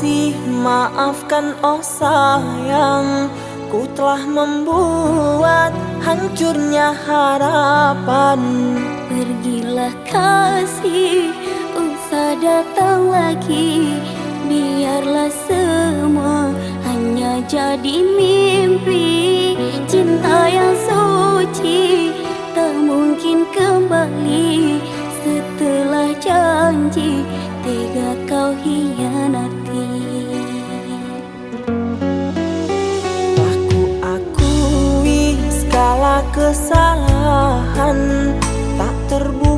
Maafkan oh sayang Ku telah membuat hancurnya harapan. Pergilah kasih Usah datang lagi Biarlah semua hanya jadi mimpi. Cinta yang suci tak mungkin kembali Setelah janji tega kau hianati kesalahan. Tak terbukakah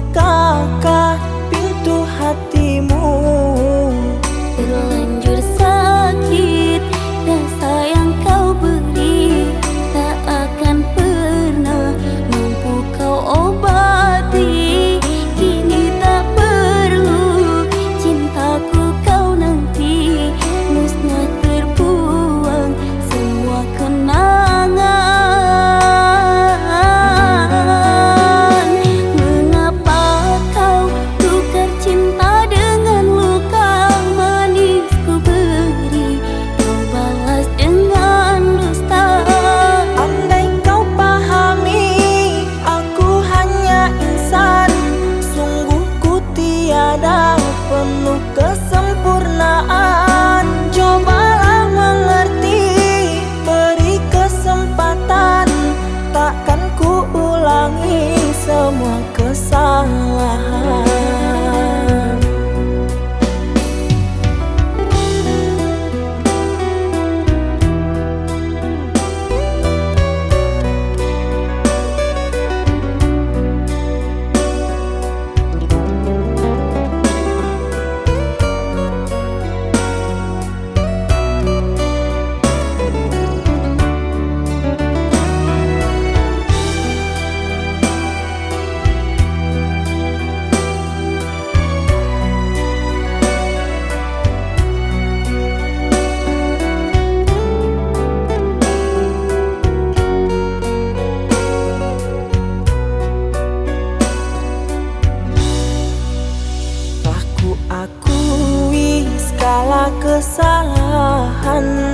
kesalahan